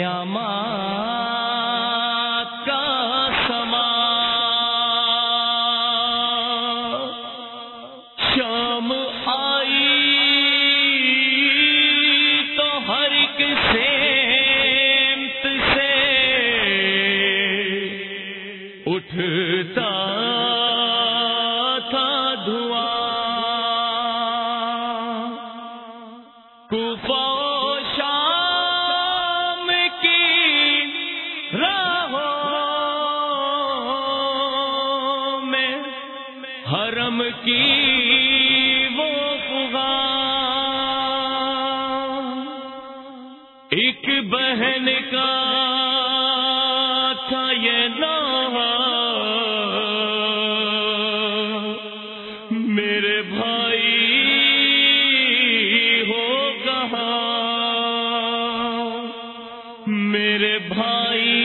قیامات کا سما شام آئی تو ہر ایک سیمت سے اٹھ حرم کی وہ فغا ایک بہن کا تھا یہ نام میرے بھائی ہو کہا میرے بھائی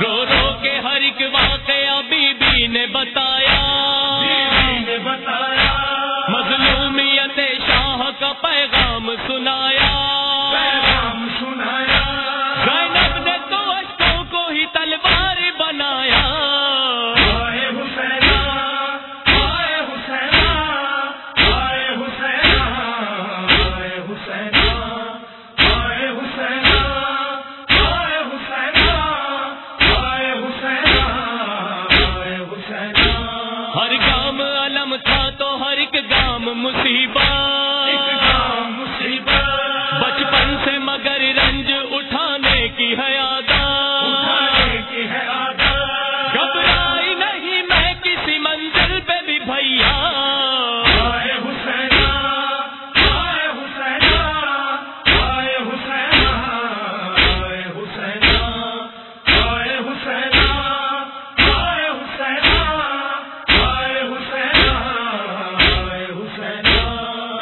رو رو کے ہر ایک واقعہ بی بی نے بتایا۔ بی بی نے بتایا۔ مظلومیت شاہ کا پیغام سنایا۔ ہر گام علم تھا تو ہر ایک گام مصیبت۔ مصیبت۔ بچپن سے مگر رنج اٹھانے کی حیات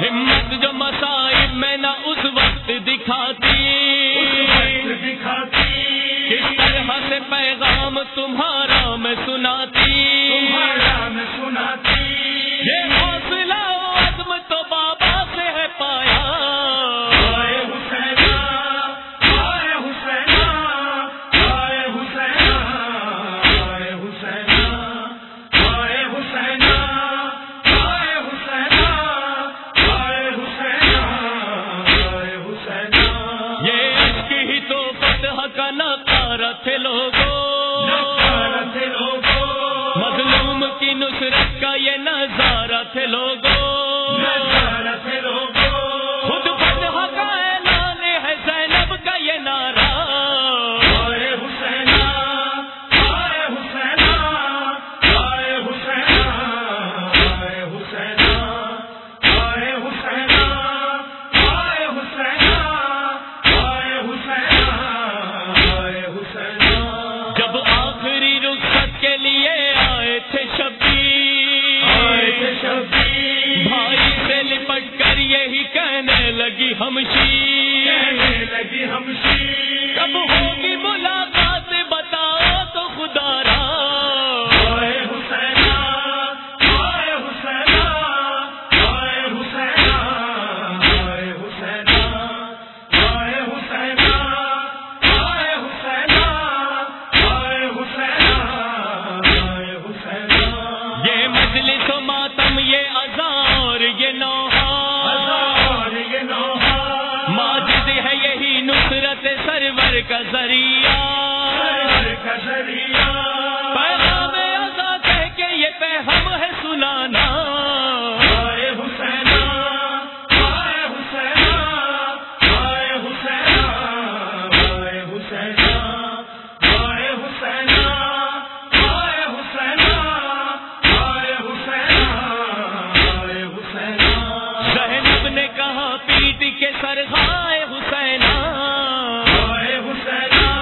ہمت جو مسائل میں نہ اس وقت دکھاتی کس طرح سے پیغام تمہارا میں سناتی؟ فتح کا نارا تھے لوگوں۔ مظلوم کی نصرت کا یہ نظارہ تھے لوگوں۔ لگی ہم کہنے لگی ہم سر کا ذریعہ۔ سر کا ذریعہ۔ پیغام ادا کہہ کے یہ پیغام ہے سنانا۔ نے کہا پیٹ کے سر ہائے حسین حسین